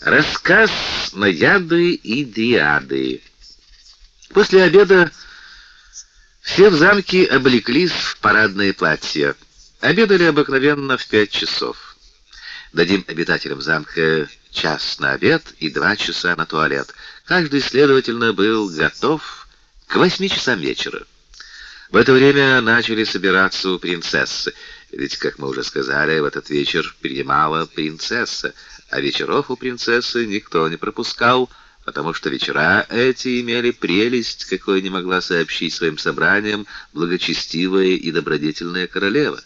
Рассказ Наяды и Диады. После обеда все в замке облеклись в парадные платья. Обедали обыкновенно в пять часов. Дадим обитателям замка час на обед и два часа на туалет. Каждый, следовательно, был готов к восьми часам вечера. В это время начали собираться у принцессы, ведь, как мы уже сказали, в этот вечер принимала принцесса а вечеров у принцессы никто не пропускал, потому что вечера эти имели прелесть, какой не могла сообщить своим собраниям благочестивая и добродетельная королева.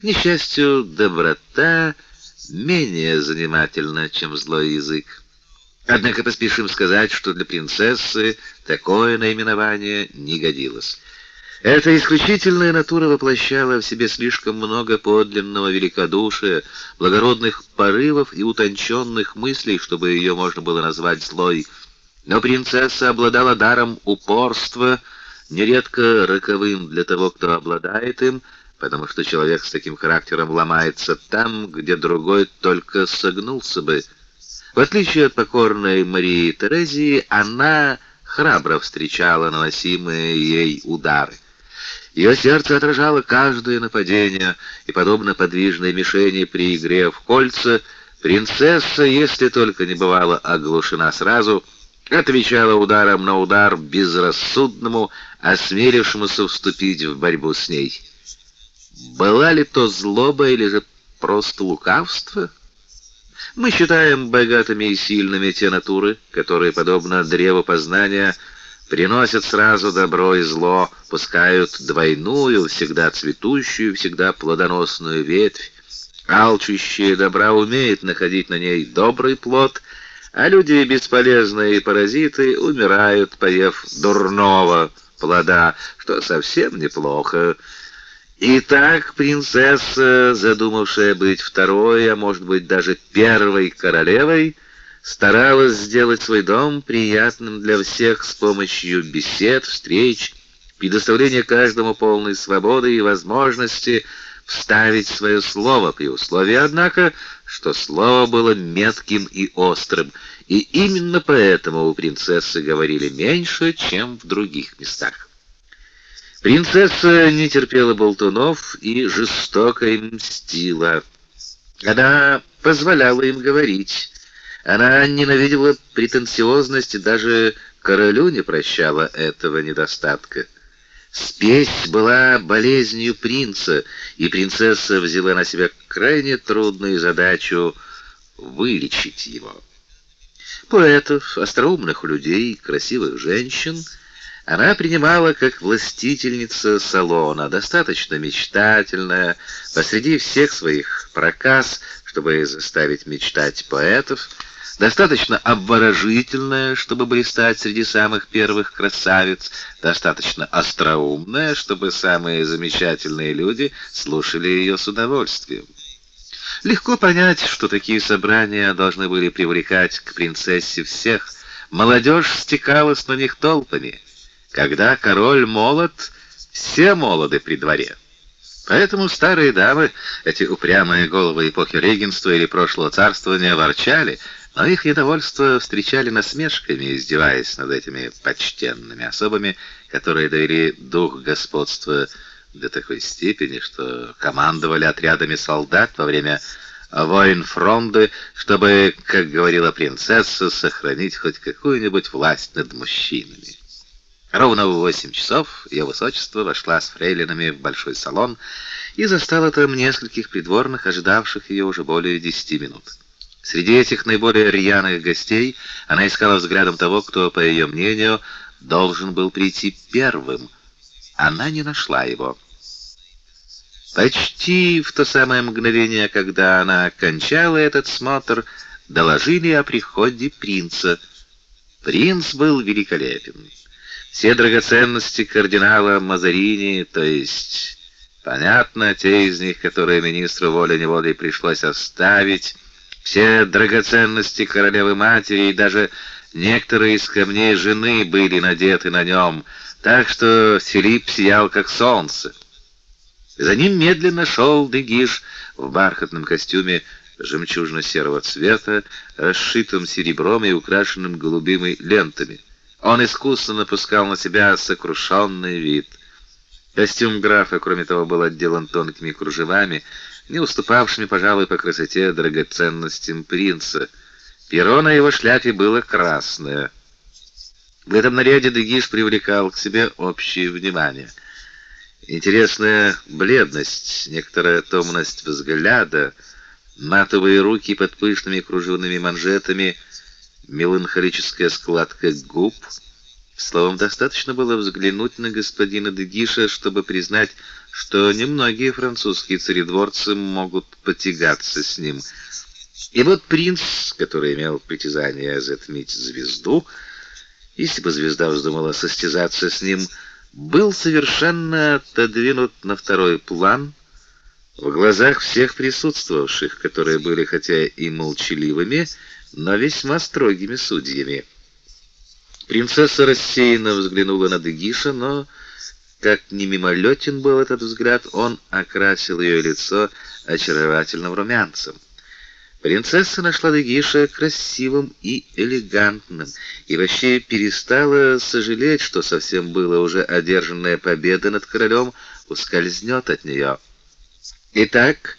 К несчастью, доброта менее занимательна, чем злой язык. Однако поспешим сказать, что для принцессы такое наименование не годилось. Эта исключительная натура воплощала в себе слишком много подлинного великодушия, благородных порывов и утонченных мыслей, чтобы ее можно было назвать злой. Но принцесса обладала даром упорства, нередко роковым для того, кто обладает им, потому что человек с таким характером ломается там, где другой только согнулся бы. В отличие от покорной Марии Терезии, она храбро встречала наносимые ей удары. Ее сердце отражало каждое нападение, и подобно подвижной мишени при игре в кольца, принцесса, если только не бывала оглушена сразу, отвечала ударом на удар безрассудному, осмелившемуся вступить в борьбу с ней. Была ли то злоба или же просто лукавство? Мы считаем богатыми и сильными те натуры, которые, подобно древу познания, приносят сразу добро и зло, пускают двойную, всегда цветущую, всегда плодоносную ветвь. Алчущие добра умеют находить на ней добрый плод, а люди бесполезные паразиты умирают, поев дурного плода, что совсем неплохо. Итак, принцесса, задумавшая быть второй, а может быть даже первой королевой, старалась сделать свой дом приятным для всех с помощью бесед, встреч, предоставления каждому полной свободы и возможности вставить свое слово при условии, однако, что слово было метким и острым, и именно поэтому у принцессы говорили меньше, чем в других местах. Принцесса не терпела болтунов и жестоко им мстила. Она позволяла им говорить, она ненавидела претенциозность и даже королю не прощала этого недостатка. Спесь была болезнью принца, и принцесса взяла на себя крайне трудную задачу вылечить его. Поэтов, остроумных людей, красивых женщин она принимала как властительница салона, достаточно мечтательная, посреди всех своих проказ, чтобы заставить мечтать поэтов, достаточно обворожительная, чтобы блистать среди самых первых красавиц, достаточно остроумная, чтобы самые замечательные люди слушали ее с удовольствием. Легко понять, что такие собрания должны были привлекать к принцессе всех. Молодежь стекалась на них толпами. Когда король молод, все молоды при дворе. Поэтому старые дамы, эти упрямые головы эпохи регенства или прошлого царствования, ворчали, но их недовольство встречали насмешками, издеваясь над этими почтенными особами, которые довели дух господства до такой степени, что командовали отрядами солдат во время войн фронды, чтобы, как говорила принцесса, сохранить хоть какую-нибудь власть над мужчинами. Ровно в восемь часов ее высочество вошла с фрейлинами в большой салон и застала там нескольких придворных, ожидавших ее уже более десяти минут. Среди этих наиболее рьяных гостей она искала взглядом того, кто, по ее мнению, должен был прийти первым. Она не нашла его. Почти в то самое мгновение, когда она кончала этот смотр, доложили о приходе принца. Принц был великолепен. Все драгоценности кардинала Мазарини, то есть, понятно, те из них, которые министру волей-неволей пришлось оставить, все драгоценности королевы-матери и даже некоторые из камней жены были надеты на нем, так что Филипп сиял как солнце. За ним медленно шел Дегиш в бархатном костюме жемчужно-серого цвета, расшитым серебром и украшенным голубыми лентами. Он искусно напускал на себя сокрушенный вид. Костюм графа, кроме того, был отделан тонкими кружевами, не уступавшими, пожалуй, по красоте драгоценностям принца. Перо на его шляпе было красное. В этом наряде Дегиш привлекал к себе общее внимание. Интересная бледность, некоторая томность взгляда, матовые руки под пышными кружевными манжетами, меланхолическая складка губ. Словом, достаточно было взглянуть на господина Дегиша, чтобы признать, что немногие французские царедворцы могут потягаться с ним. И вот принц, который имел притязание затмить звезду, если бы звезда вздумала состязаться с ним, был совершенно отодвинут на второй план в глазах всех присутствовавших, которые были хотя и молчаливыми, но весьма строгими судьями. Принцесса рассеянно взглянула на Дегиша, но как ни мимолетен был этот взгляд, он окрасил ее лицо очаровательным румянцем. Принцесса нашла Дегиша красивым и элегантным, и вообще перестала сожалеть, что совсем было уже одержанная победа над королем ускользнет от нее. Итак,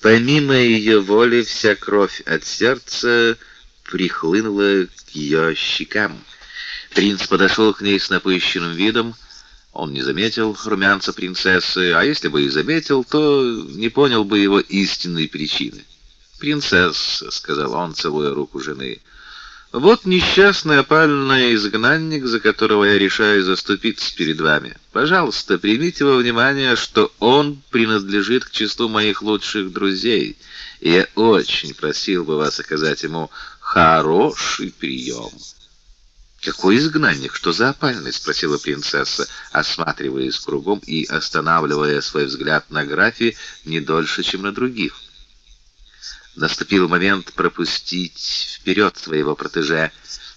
помимо ее воли, вся кровь от сердца прихлынула к ее щекам. Принц подошел к ней с напыщенным видом, он не заметил румянца принцессы, а если бы и заметил, то не понял бы его истинной причины. «Принцесса», — сказал он, целуя руку жены, — «вот несчастный опальный изгнанник, за которого я решаю заступиться перед вами. Пожалуйста, примите во внимание, что он принадлежит к числу моих лучших друзей, и я очень просил бы вас оказать ему хороший прием». «Какой изгнанник? Что за опальный?» — спросила принцесса, осматриваясь кругом и останавливая свой взгляд на графе не дольше, чем на других. Наступил момент пропустить вперед своего протеже.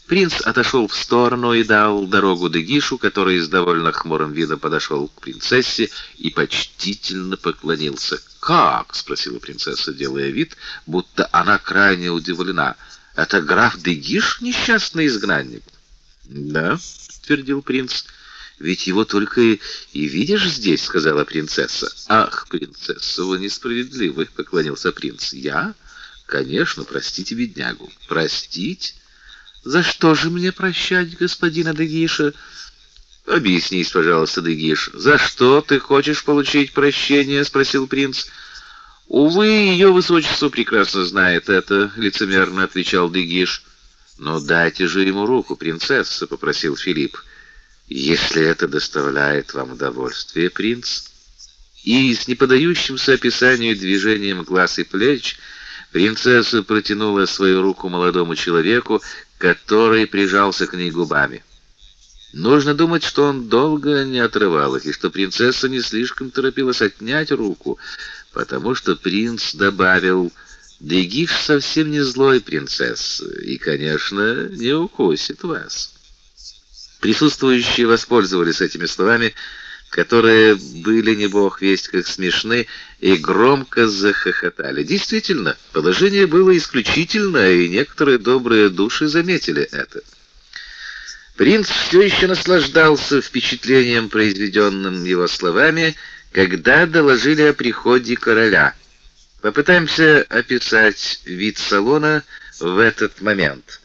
Принц отошел в сторону и дал дорогу Дегишу, который с довольно хмурым видом подошел к принцессе и почтительно поклонился. «Как?» — спросила принцесса, делая вид, будто она крайне удивлена. «Это граф Дегиш, несчастный изгнанник?» «Да», — твердил принц, — «ведь его только и, видишь здесь», — сказала принцесса. «Ах, принцесса, вы несправедливы», — поклонился принц. «Я? Конечно, простите беднягу». «Простить? За что же мне прощать господина Дегиша?» «Объяснись, пожалуйста, Дегиш, за что ты хочешь получить прощение?» — спросил принц. «Увы, ее высочество прекрасно знает это», — лицемерно отвечал Дегиш. «Но дайте же ему руку, принцесса», — попросил Филипп. «Если это доставляет вам удовольствие, принц». И с неподающимся описанию движением глаз и плеч принцесса протянула свою руку молодому человеку, который прижался к ней губами. Нужно думать, что он долго не отрывал их, и что принцесса не слишком торопилась отнять руку, потому что принц добавил Дегиш совсем не злой принцесса и, конечно, не укусит вас. Присутствующие воспользовались этими словами, которые были не бог весть как смешны, и громко захохотали. Действительно, положение было исключительное, и некоторые добрые души заметили это. Принц все еще наслаждался впечатлением, произведенным его словами, когда доложили о приходе короля — Попытаемся описать вид салона в этот момент.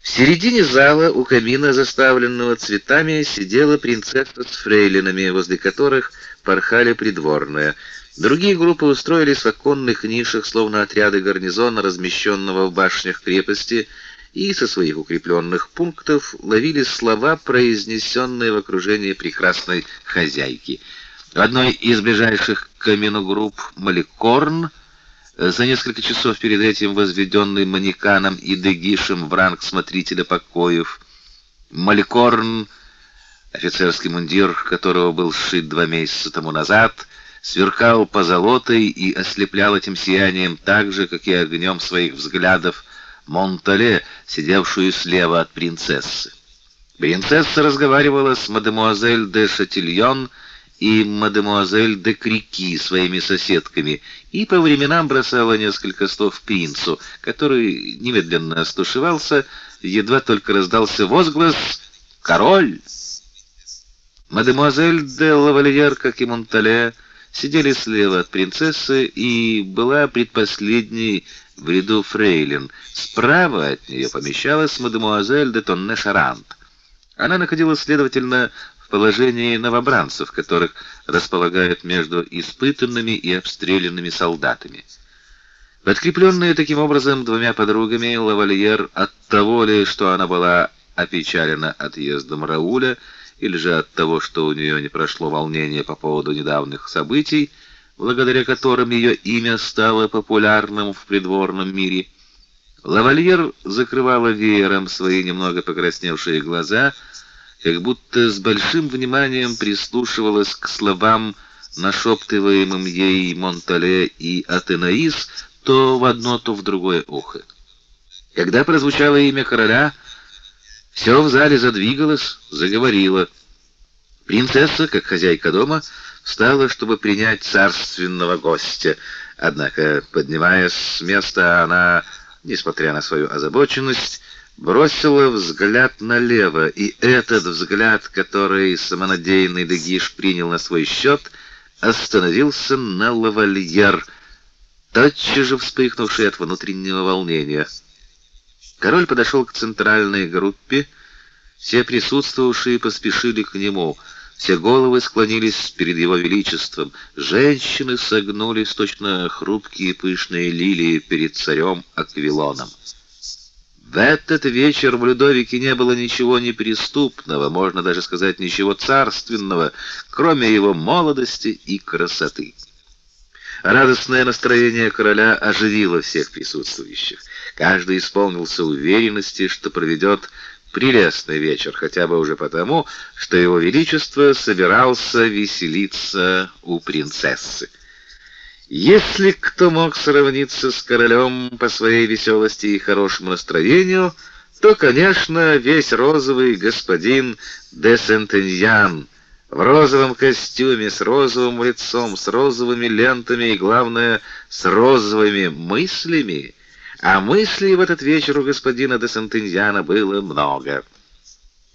В середине зала у камина, заставленного цветами, сидела принцесса с фрейлинами, возле которых порхали придворные. Другие группы устроились в оконных нишах, словно отряды гарнизона, размещенного в башнях крепости, и со своих укрепленных пунктов ловили слова, произнесенные в окружении прекрасной хозяйки — в одной из ближайших к камину групп Маликорн, за несколько часов перед этим возведенный Манеканом и Дегишем в ранг смотрителя покоев, Маликорн, офицерский мундир которого был сшит два месяца тому назад, сверкал позолотой и ослеплял этим сиянием так же, как и огнем своих взглядов Монтале, сидевшую слева от принцессы. Принцесса разговаривала с мадемуазель де Шатильон, и мадемуазель де Крики своими соседками, и по временам бросала несколько слов принцу, который немедленно стушевался, едва только раздался возглас «Король!». Мадемуазель де Лавальер, как и Монтале, сидели слева от принцессы и была предпоследней в ряду фрейлин. Справа от нее помещалась мадемуазель де Тонне-Шарант. Она находилась, следовательно, положении новобранцев, которых располагают между испытанными и обстрелянными солдатами. Подкрепленная таким образом двумя подругами, лавальер от того ли, что она была опечалена отъездом Рауля, или же от того, что у нее не прошло волнение по поводу недавних событий, благодаря которым ее имя стало популярным в придворном мире, лавальер закрывала веером свои немного покрасневшие глаза, как будто с большим вниманием прислушивалась к словам, нашептываемым ей Монтале и Атенаис, то в одно, то в другое ухо. Когда прозвучало имя короля, все в зале задвигалось, заговорило. Принцесса, как хозяйка дома, встала, чтобы принять царственного гостя. Однако, поднимаясь с места, она, несмотря на свою озабоченность, бросила взгляд налево, и этот взгляд, который самонадеянный Дегиш принял на свой счет, остановился на лавальер, тотчас же вспыхнувший от внутреннего волнения. Король подошел к центральной группе, все присутствовавшие поспешили к нему. Все головы склонились перед его величеством. Женщины согнулись точно хрупкие пышные лилии перед царем Аквилоном. В этот вечер в Людовике не было ничего неприступного, можно даже сказать ничего царственного, кроме его молодости и красоты. Радостное настроение короля оживило всех присутствующих. Каждый исполнился уверенности, что проведет прелестный вечер, хотя бы уже потому, что его величество собирался веселиться у принцессы. Если кто мог сравниться с королем по своей веселости и хорошему настроению, то, конечно, весь розовый господин де Сентеньян в розовом костюме, с розовым лицом, с розовыми лентами и, главное, с розовыми мыслями, а мыслей в этот вечер у господина де Сантеньяна было много.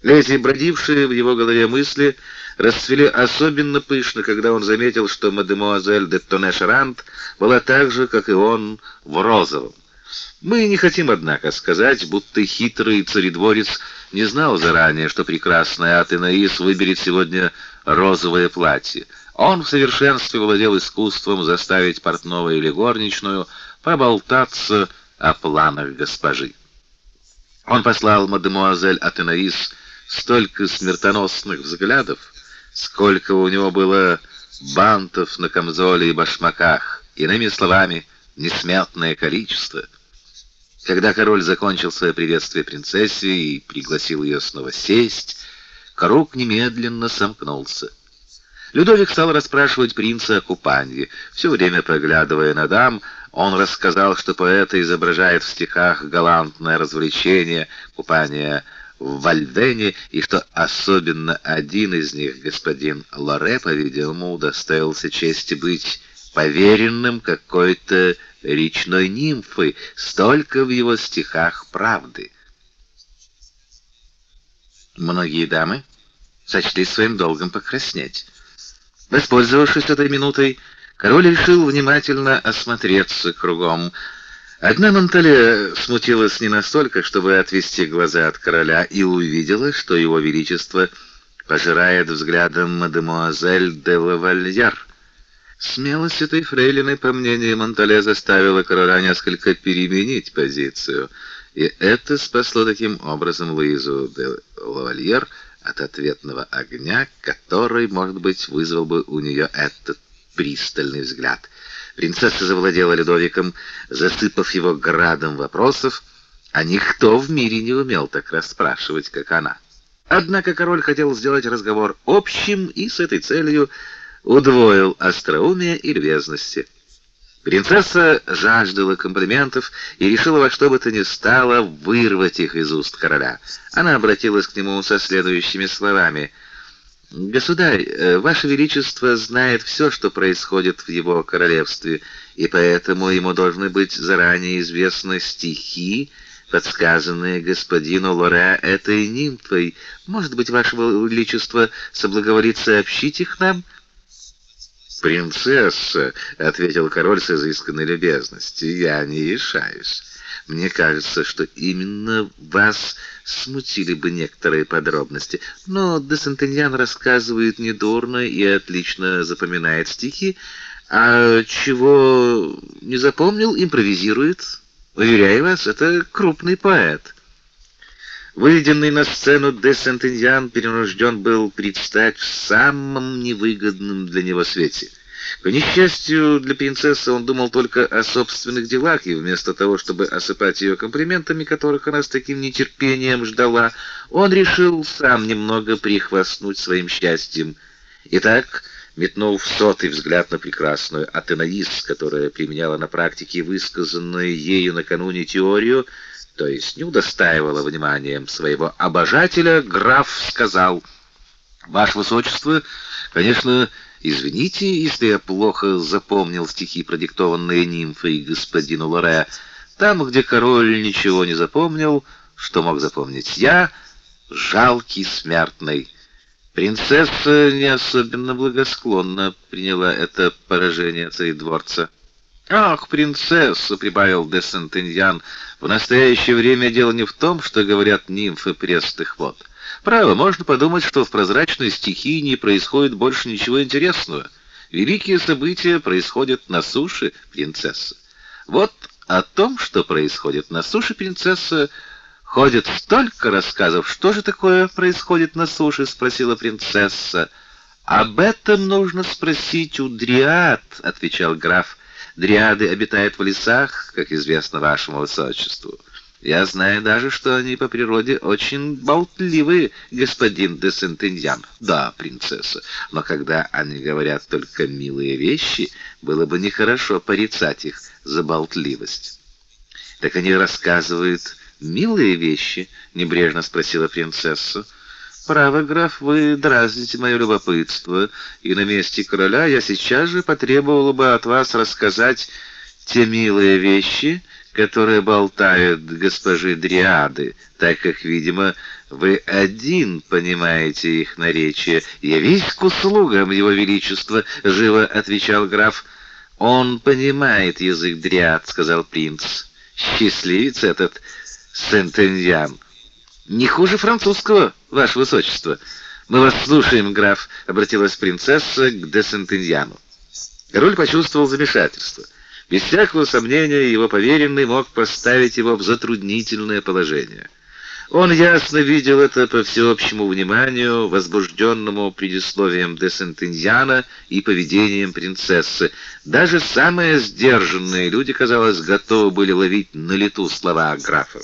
Эти бродившие в его голове мысли расцвели особенно пышно, когда он заметил, что мадемуазель де Тоне-Шарант была так же, как и он, в розовом. Мы не хотим, однако, сказать, будто хитрый царедворец не знал заранее, что прекрасная Атенаис выберет сегодня розовое платье. Он в совершенстве владел искусством заставить портного или горничную поболтаться о планах госпожи. Он послал мадемуазель Атенаис столько смертоносных взглядов, сколько у него было бантов на камзоле и башмаках, иными словами, несметное количество. Когда король закончил свое приветствие принцессе и пригласил ее снова сесть, круг немедленно сомкнулся. Людовик стал расспрашивать принца о купании. Все время проглядывая на дам, он рассказал, что поэта изображает в стихах галантное развлечение, купание в Вальдене, и что особенно один из них, господин Лоре, по-видимому, удостоился чести быть поверенным какой-то речной нимфы, столько в его стихах правды. Многие дамы сочли своим долгом покраснеть. Воспользовавшись этой минутой, король решил внимательно осмотреться кругом. Одна Монтале смутилась не настолько, чтобы отвести глаза от короля, и увидела, что его величество пожирает взглядом мадемуазель де Лавальяр. Смелость этой фрейлины, по мнению Монтале, заставила короля несколько переменить позицию, и это спасло таким образом Луизу де Лавальер от ответного огня, который, может быть, вызвал бы у нее этот пристальный взгляд. Принцесса завладела Людовиком, засыпав его градом вопросов, а никто в мире не умел так расспрашивать, как она. Однако король хотел сделать разговор общим и с этой целью удвоил остроумие и любезности. Принцесса жаждала комплиментов и решила во что бы то ни стало вырвать их из уст короля. Она обратилась к нему со следующими словами: Государь, э, ваше величество знает все, что происходит в его королевстве, и поэтому ему должны быть заранее известны стихи, подсказанные господину Лоре этой нимфой. Может быть, ваше величество соблаговорит сообщить их нам? «Принцесса», — ответил король с изысканной любезностью, — «я не решаюсь. Мне кажется, что именно вас смутили бы некоторые подробности, но де Сентеньян рассказывает недурно и отлично запоминает стихи, а чего не запомнил, импровизирует. Уверяю вас, это крупный поэт». Выведенный на сцену де Сентеньян перенужден был предстать в самом невыгодном для него свете. К несчастью для принцессы он думал только о собственных делах, и вместо того, чтобы осыпать ее комплиментами, которых она с таким нетерпением ждала, он решил сам немного прихвастнуть своим счастьем. Итак, метнув сотый взгляд на прекрасную Атенаис, которая применяла на практике высказанную ею накануне теорию, то есть не удостаивала вниманием своего обожателя, граф сказал: "Ваше высочество, конечно, извините, если я плохо запомнил стихи, продиктованные нимфой господину Лоре. Там, где король ничего не запомнил, что мог запомнить я, жалкий смертный". Принцесса не особенно благосклонно приняла это поражение царедворца. «Ах, принцесса!» — прибавил де Сентеньян. «В настоящее время дело не в том, что говорят нимфы пресных вод. Право, можно подумать, что в прозрачной стихии не происходит больше ничего интересного. Великие события происходят на суше, принцесса. Вот о том, что происходит на суше, принцесса, ходит столько рассказов. Что же такое происходит на суше?» — спросила принцесса. «Об этом нужно спросить у дриад», — отвечал граф. Дриады обитают в лесах, как известно вашему высочеству. Я знаю даже, что они по природе очень болтливые, господин де Сентеньян. Да, принцесса, но когда они говорят только милые вещи, было бы нехорошо порицать их за болтливость. Так они рассказывают милые вещи, небрежно спросила принцесса. Право, граф, вы дразните мое любопытство, и на месте короля я сейчас же потребовала бы от вас рассказать те милые вещи, которые болтают госпожи Дриады, так как, видимо, вы один понимаете их наречие. Я весь к услугам его величества, живо отвечал граф. Он понимает язык Дриад, сказал принц. Счастливец этот Сентеньян. Не хуже французского, ваше высочество. Мы вас слушаем, граф, обратилась принцесса к де Сентеньяну. Король почувствовал замешательство. Без всякого сомнения, его поверенный мог поставить его в затруднительное положение. Он ясно видел это по всеобщему вниманию, возбужденному предисловием де Сентеньяна и поведением принцессы. Даже самые сдержанные люди, казалось, готовы были ловить на лету слова графа.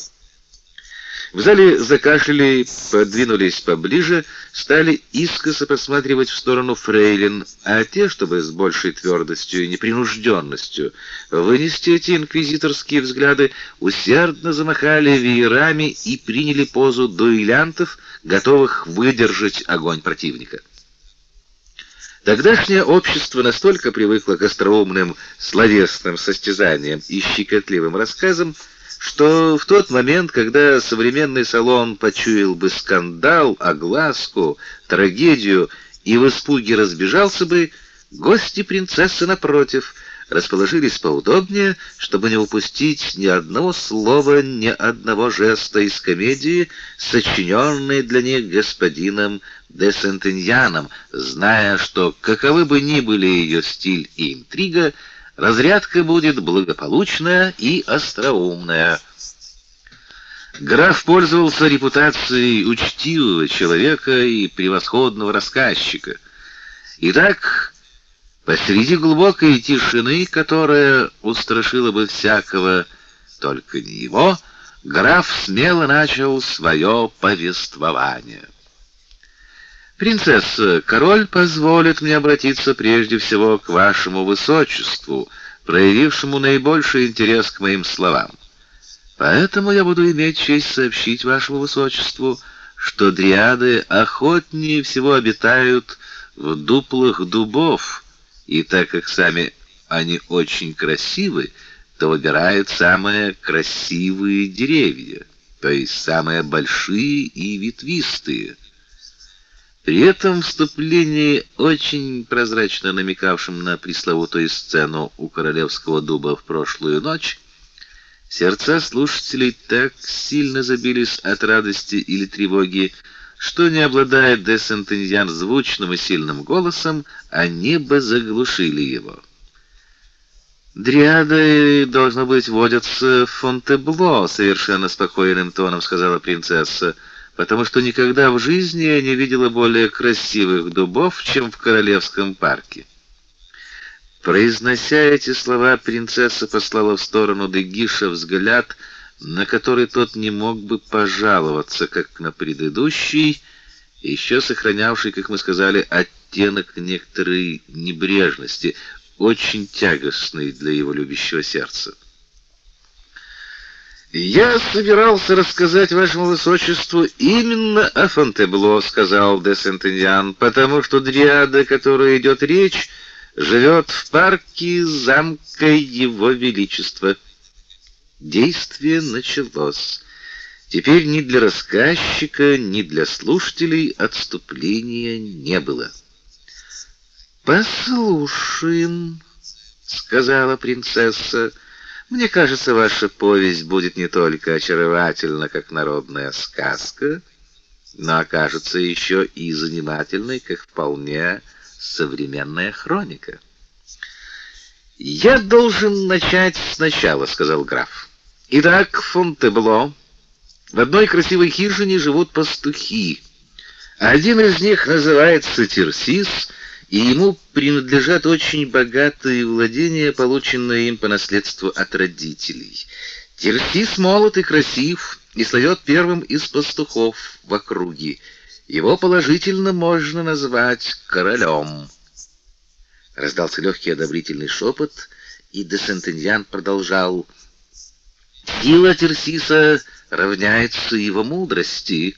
В зале закашляли, подвинулись поближе, стали искоса посматривать в сторону фрейлин, а те, чтобы с большей твердостью и непринужденностью вынести эти инквизиторские взгляды, усердно замахали веерами и приняли позу дуэлянтов, готовых выдержать огонь противника. Тогдашнее общество настолько привыкло к остроумным словесным состязаниям и щекотливым рассказам, что в тот момент, когда современный салон почуял бы скандал, огласку, трагедию и в испуге разбежался бы, гости принцессы напротив расположились поудобнее, чтобы не упустить ни одного слова, ни одного жеста из комедии, сочиненной для них господином де Сентеньяном, зная, что каковы бы ни были ее стиль и интрига, Разрядка будет благополучная и остроумная. Граф пользовался репутацией учтивого человека и превосходного рассказчика. Итак, посреди глубокой тишины, которая устрашила бы всякого, только не его, граф смело начал свое повествование. Принцесса, король позволит мне обратиться прежде всего к вашему высочеству, проявившему наибольший интерес к моим словам. Поэтому я буду иметь честь сообщить вашему высочеству, что дриады охотнее всего обитают в дуплах дубов, и так как сами они очень красивы, то выбирают самые красивые деревья, то есть самые большие и ветвистые. При этом вступлении, очень прозрачно намекавшем на пресловутую сцену у королевского дуба в прошлую ночь, Сердца слушателей так сильно забились от радости или тревоги, что не обладая де Сентеньян звучным и сильным голосом, они бы заглушили его. Дриады должно быть водятся в Фонтебло, совершенно спокойным тоном сказала принцесса, потому что никогда в жизни я не видела более красивых дубов, чем в королевском парке. Произнося эти слова, принцесса послала в сторону Дегиша взгляд, на который тот не мог бы пожаловаться, как на предыдущий, еще сохранявший, как мы сказали, оттенок некоторой небрежности, очень тягостный для его любящего сердца. Я собирался рассказать вашему высочеству именно о Фонтебло, сказал де Сентеньян, потому что дриада, о которой идет речь, живет в парке замка Его Величества. Действие началось. Теперь ни для рассказчика, ни для слушателей отступления не было. «Послушаем», — сказала принцесса. «Мне кажется, ваша повесть будет не только очаровательна, как народная сказка, но окажется еще и занимательной, как вполне современная хроника. Я должен начать сначала, сказал граф. Итак, Фонтебло в одной красивой хижине живут пастухи. Один из них называется Терсис, и ему принадлежат очень богатые владения, полученные им по наследству от родителей. Терсис молод и красив, и славет первым из пастухов в округе. Его положительно можно назвать королем. Раздался легкий одобрительный шепот, и де Сентеньян продолжал: "Сила Терсиса равняется его мудрости.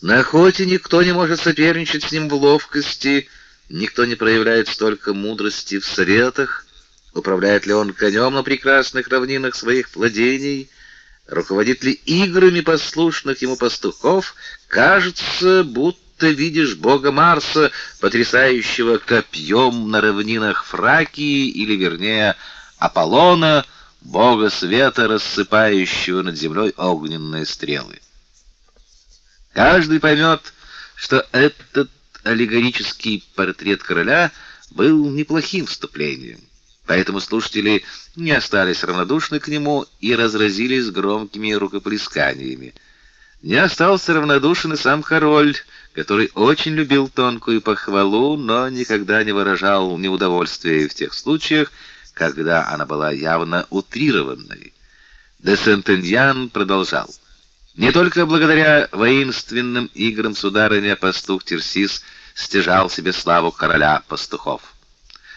На охоте никто не может соперничать с ним в ловкости, никто не проявляет столько мудрости в советах. Управляет ли он конем на прекрасных равнинах своих владений?" руководит ли играми послушных ему пастухов, кажется, будто видишь бога Марса, потрясающего копьем на равнинах Фракии, или вернее Аполлона, бога света, рассыпающего над землей огненные стрелы. Каждый поймет, что этот аллегорический портрет короля был неплохим вступлением. Поэтому слушатели не остались равнодушны к нему и разразились громкими рукоплесканиями. Не остался равнодушен и сам король, который очень любил тонкую похвалу, но никогда не выражал неудовольствия в тех случаях, когда она была явно утрированной. Де Сентеньян продолжал: не только благодаря воинственным играм сударыня пастух Терсис стяжал себе славу короля пастухов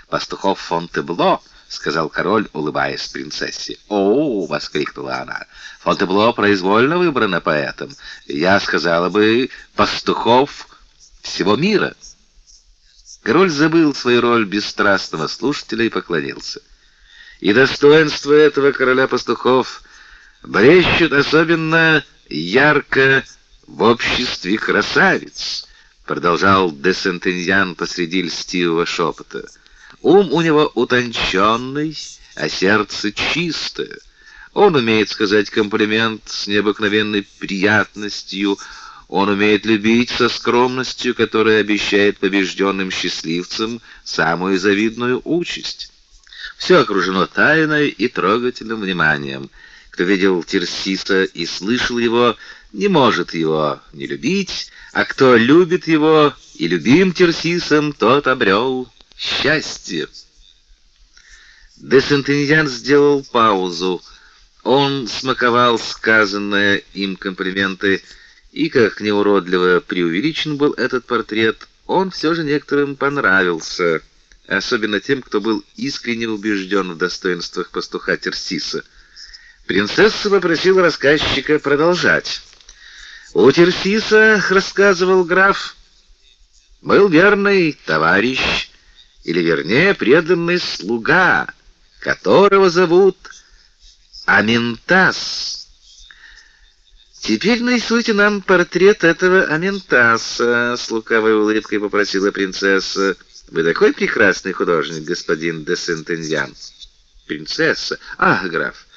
пастухов Фонтебло, сказал король, улыбаясь принцессе. "О!" воскликнула она. "Фонтебло произвольно выбрано поэтом. Я сказала бы, пастухов всего мира". Король забыл свою роль бесстрастного слушателя и поклонился. И достоинство этого короля пастухов блещет особенно ярко в обществе красавиц, продолжал де Сентеньян посреди льстивого шепота. Ум у него утонченный, а сердце чистое. Он умеет сказать комплимент с необыкновенной приятностью, он умеет любить со скромностью, которая обещает побежденным счастливцам самую завидную участь. Все окружено тайной и трогательным вниманием. Кто видел Терсиса и слышал его, не может его не любить, а кто любит его и любим Терсисом, тот обрел счастье. Де Сентеньян сделал паузу. Он смаковал сказанные им комплименты, и как неуродливо преувеличен был этот портрет, он все же некоторым понравился, особенно тем, кто был искренне убежден в достоинствах пастуха Терсиса. Принцесса попросила рассказчика продолжать. У Терсиса, рассказывал граф, был верный товарищ, или вернее преданный слуга, которого зовут Аментас. Теперь нарисуйте нам портрет этого Аментаса, с лукавой улыбкой попросила принцесса. Вы такой прекрасный художник, господин де Сентеньян. Принцесса. Ах, граф,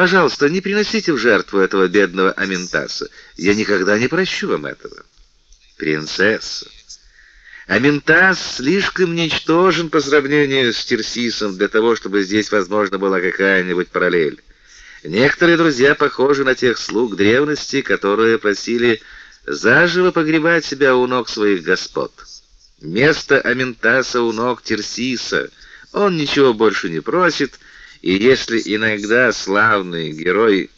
пожалуйста, не приносите в жертву этого бедного Аментаса. Я никогда не прощу вам этого. Принцесса. Аментас слишком ничтожен по сравнению с Терсисом для того, чтобы здесь возможно была какая-нибудь параллель. Некоторые друзья похожи на тех слуг древности, которые просили заживо погребать себя у ног своих господ. Место Аментаса у ног Терсиса. Он ничего больше не просит, и если иногда славный герой,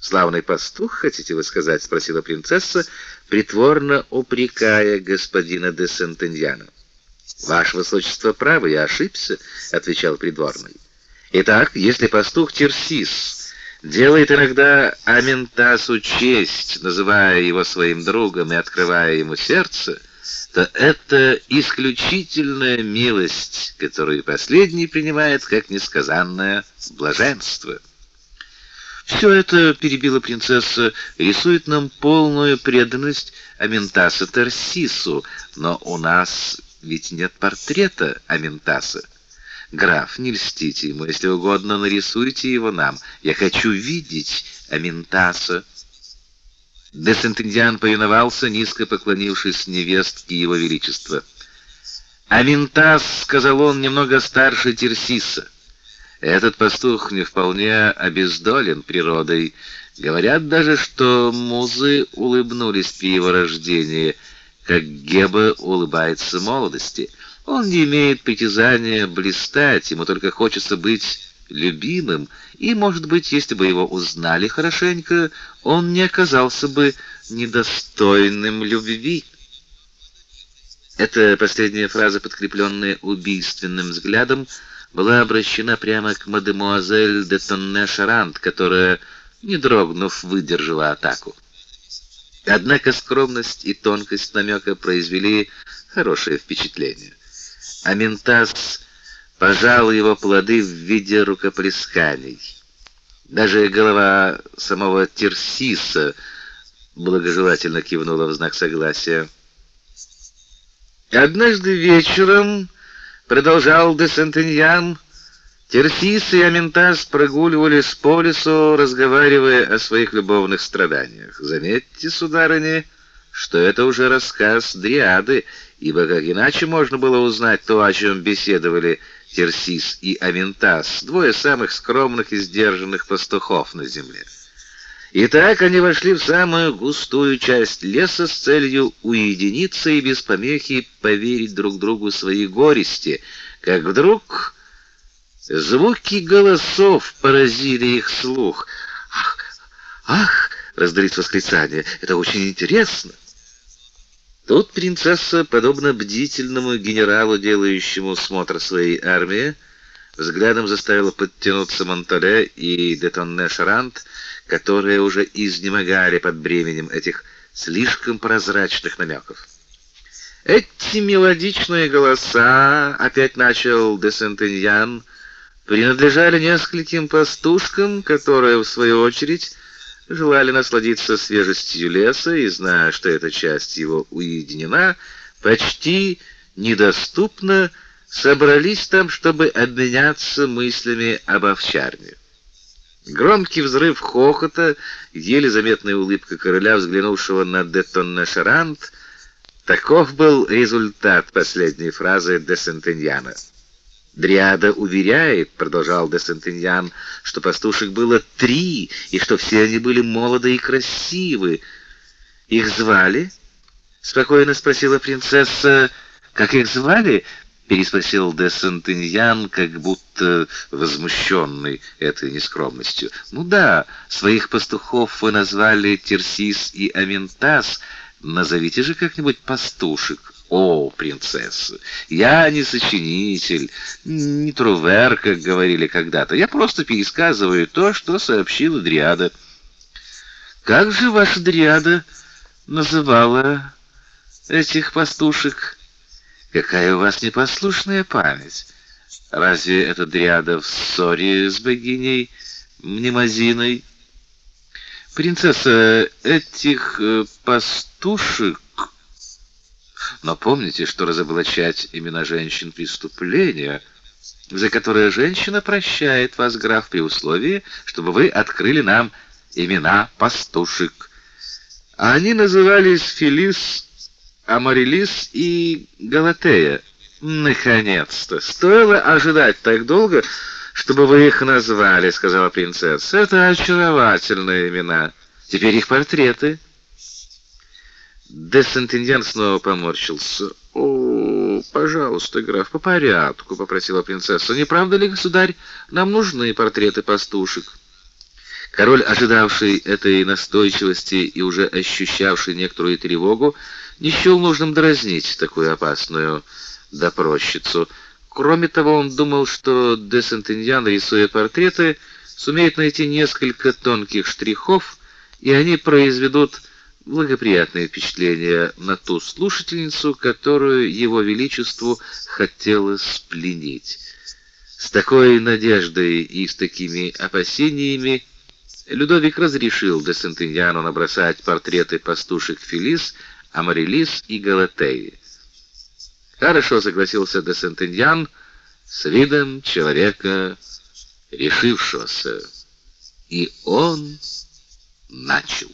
славный пастух, хотите вы сказать, спросила принцесса, притворно упрекая господина де Сентеньяна. Ваше высочество правы, я ошибся, отвечал придворный. Итак, если пастух Терсис делает иногда Аментасу честь, называя его своим другом и открывая ему сердце, то это исключительная милость, которую последний принимает как несказанное блаженство. Все это, перебила принцесса, рисует нам полную преданность Аментаса Тарсису, но у нас ведь нет портрета Аментаса. Граф, не льстите ему, если угодно, нарисуйте его нам. Я хочу видеть Аментаса. Де Сентендиан повиновался, низко поклонившись невестке его величества. «Аминтас», — сказал он, — «немного старше Терсиса. Этот пастух не вполне обездолен природой. Говорят даже, что музы улыбнулись при его рождении, как Геба улыбается молодости. Он не имеет притязания блистать, ему только хочется быть любимым, и, может быть, если бы его узнали хорошенько, он не оказался бы недостойным любви. Эта последняя фраза, подкрепленная убийственным взглядом, была обращена прямо к мадемуазель де Тонне-Шарант, которая, не дрогнув, выдержала атаку. Однако скромность и тонкость намека произвели хорошее впечатление. Аментас пожал его плоды в виде рукоплесканий. Даже голова самого Терсиса благожелательно кивнула в знак согласия. Однажды вечером, продолжал де Сентеньян, Терсис и Аментас прогуливались по лесу, разговаривая о своих любовных страданиях. Заметьте, сударыня, что это уже рассказ Дриады, ибо как иначе можно было узнать то, о чем беседовали Терсис и Аментас, двое самых скромных и сдержанных пастухов на земле. Итак, они вошли в самую густую часть леса с целью уединиться и без помехи поверить друг другу свои горести, как вдруг звуки голосов поразили их слух. «Ах! Ах!» — раздались восклицания. «Это очень интересно!» Тут принцесса, подобно бдительному генералу, делающему смотр своей армии, взглядом заставила подтянуться Монтале и Детонне Шарант, которые уже изнемогали под бременем этих слишком прозрачных намеков. Эти мелодичные голоса, опять начал де Сентеньян, принадлежали нескольким пастушкам, которые в свою очередь желали насладиться свежестью леса и, зная, что эта часть его уединена, почти недоступна, собрались там, чтобы обменяться мыслями об овчарне. Громкий взрыв хохота, еле заметная улыбка короля, взглянувшего на Детонне Шарант, таков был результат последней фразы де Сентеньяна. Дриада уверяет, продолжал де Сентеньян, что пастушек было три, и что все они были молоды и красивы. Их звали? спокойно спросила принцесса. Как их звали? переспросил де Сентеньян, как будто возмущенный этой нескромностью. Ну да, своих пастухов вы назвали Терсис и Аментас. Назовите же как-нибудь пастушек. О, принцесса, я не сочинитель, не трувер, как говорили когда-то. Я просто пересказываю то, что сообщила Дриада. Как же ваша Дриада называла этих пастушек. Какая у вас непослушная память. Разве это дриада в ссоре с богиней Мнемозиной? Принцесса, этих э, пастушек... Но помните, что разоблачать имена женщин преступления, за которое женщина прощает вас, граф, при условии, чтобы вы открыли нам имена пастушек. А они назывались Фелис, Амарилис и Галатея. Наконец-то! Стоило ожидать так долго, чтобы вы их назвали, сказала принцесса. Это очаровательные имена. Теперь их портреты. Де Сентеньян снова поморщился. О, пожалуйста, граф, по порядку, попросила принцесса. Не правда ли, государь, нам нужны портреты пастушек? Король, ожидавший этой настойчивости и уже ощущавший некоторую тревогу, не счел нужным дразнить такую опасную допросчицу. Кроме того, он думал, что де Сентеньян, рисуя портреты, сумеет найти несколько тонких штрихов, и они произведут благоприятное впечатление на ту слушательницу, которую его величеству хотелось пленить. С такой надеждой и с такими опасениями Людовик разрешил де Сентеньяну набросать портреты пастушек Фелис, Амарилис и Галатеи. Хорошо согласился де Сентеньян с видом человека решившегося. И он начал.